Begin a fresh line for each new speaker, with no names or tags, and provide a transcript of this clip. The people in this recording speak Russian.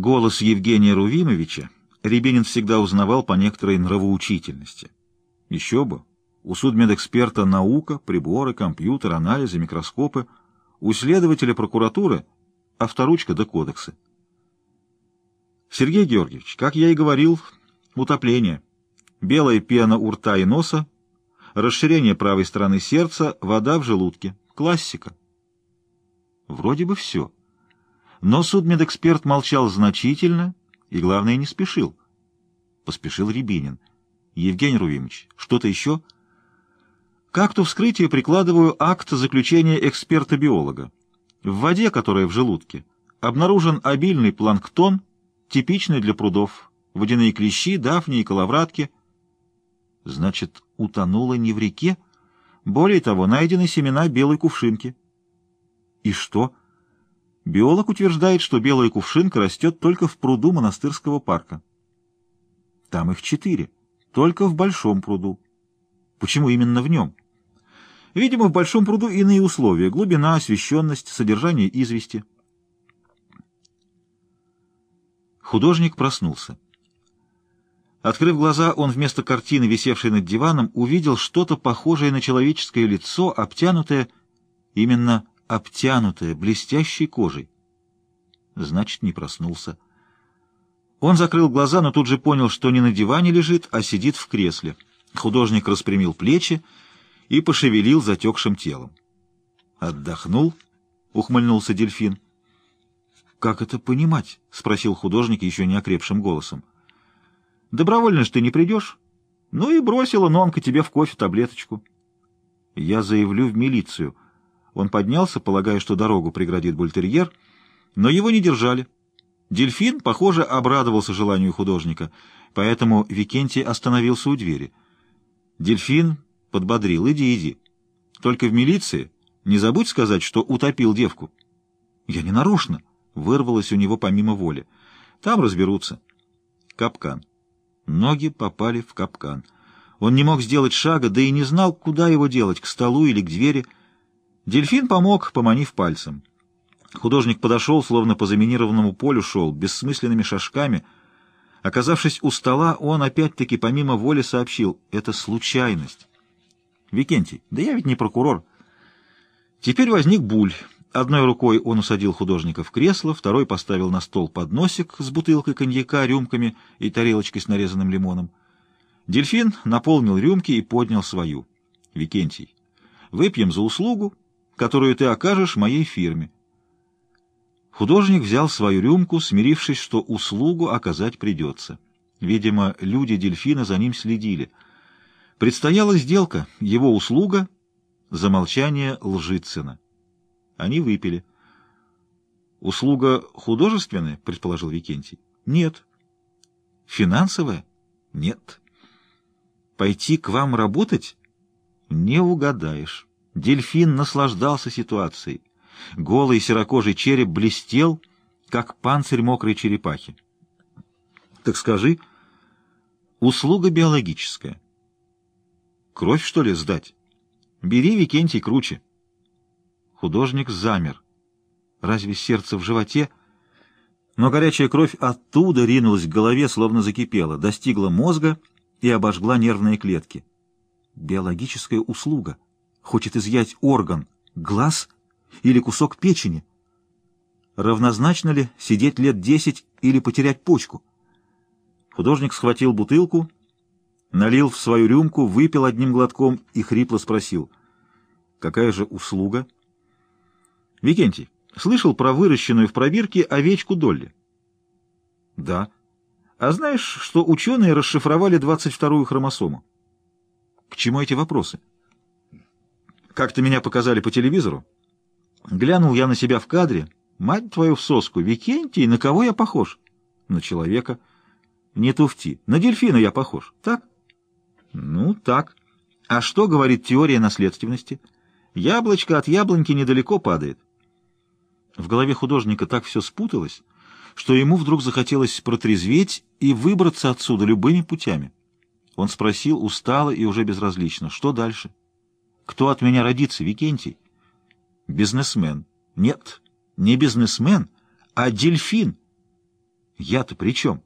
Голос Евгения Рувимовича Рябинин всегда узнавал по некоторой нравоучительности. Еще бы, у судмедэксперта наука, приборы, компьютер, анализы, микроскопы, у следователя прокуратуры авторучка да кодексы. Сергей Георгиевич, как я и говорил, утопление. Белая пена у рта и носа, расширение правой стороны сердца, вода в желудке. Классика. Вроде бы все. Но судмедэксперт молчал значительно и, главное, не спешил. Поспешил Рябинин. Евгений Рувимович, что-то еще? К акту вскрытия прикладываю акт заключения эксперта-биолога. В воде, которая в желудке, обнаружен обильный планктон, типичный для прудов, водяные клещи, дафни и коловратки. Значит, утонула не в реке? Более того, найдены семена белой кувшинки. И что? Биолог утверждает, что белая кувшинка растет только в пруду монастырского парка. Там их четыре, только в большом пруду. Почему именно в нем? Видимо, в большом пруду иные условия — глубина, освещенность, содержание извести. Художник проснулся. Открыв глаза, он вместо картины, висевшей над диваном, увидел что-то похожее на человеческое лицо, обтянутое, именно обтянутое, блестящей кожей. Значит, не проснулся. Он закрыл глаза, но тут же понял, что не на диване лежит, а сидит в кресле. Художник распрямил плечи и пошевелил затекшим телом. «Отдохнул?» — ухмыльнулся дельфин. «Как это понимать?» — спросил художник еще не окрепшим голосом. «Добровольно ж ты не придешь? Ну и бросила Нонка тебе в кофе таблеточку». «Я заявлю в милицию». Он поднялся, полагая, что дорогу преградит бультерьер, но его не держали. Дельфин, похоже, обрадовался желанию художника, поэтому Викентий остановился у двери. Дельфин подбодрил. «Иди, иди. Только в милиции не забудь сказать, что утопил девку». «Я не нарочно», — вырвалось у него помимо воли. «Там разберутся». Капкан. Ноги попали в капкан. Он не мог сделать шага, да и не знал, куда его делать, к столу или к двери. Дельфин помог, поманив пальцем. Художник подошел, словно по заминированному полю шел, бессмысленными шажками. Оказавшись у стола, он опять-таки помимо воли сообщил — это случайность. «Викентий, да я ведь не прокурор». Теперь возник буль. Одной рукой он усадил художника в кресло, второй поставил на стол подносик с бутылкой коньяка, рюмками и тарелочкой с нарезанным лимоном. Дельфин наполнил рюмки и поднял свою. «Викентий, выпьем за услугу, которую ты окажешь моей фирме». Художник взял свою рюмку, смирившись, что услугу оказать придется. Видимо, люди дельфина за ним следили. Предстояла сделка, его услуга за молчание Лжицына. Они выпили. «Услуга художественная?» — предположил Викентий. «Нет». «Финансовая?» «Нет». «Пойти к вам работать?» «Не угадаешь». Дельфин наслаждался ситуацией. Голый серокожий череп блестел, как панцирь мокрой черепахи. Так скажи, услуга биологическая. Кровь, что ли, сдать? Бери, Викентий, круче. Художник замер. Разве сердце в животе? Но горячая кровь оттуда ринулась к голове, словно закипела, достигла мозга и обожгла нервные клетки. Биологическая услуга. Хочет изъять орган. Глаз — или кусок печени? Равнозначно ли сидеть лет десять или потерять почку? Художник схватил бутылку, налил в свою рюмку, выпил одним глотком и хрипло спросил. «Какая же услуга?» «Викентий, слышал про выращенную в пробирке овечку Долли?» «Да». «А знаешь, что ученые расшифровали 22-ю хромосому?» «К чему эти вопросы?» «Как-то меня показали по телевизору. Глянул я на себя в кадре. Мать твою в соску, Викентий, на кого я похож? На человека. Не туфти. На дельфина я похож. Так? Ну, так. А что говорит теория наследственности? Яблочко от яблоньки недалеко падает. В голове художника так все спуталось, что ему вдруг захотелось протрезветь и выбраться отсюда любыми путями. Он спросил устало и уже безразлично, что дальше? Кто от меня родится, Викентий? Бизнесмен. Нет, не бизнесмен, а дельфин. Я-то при чем?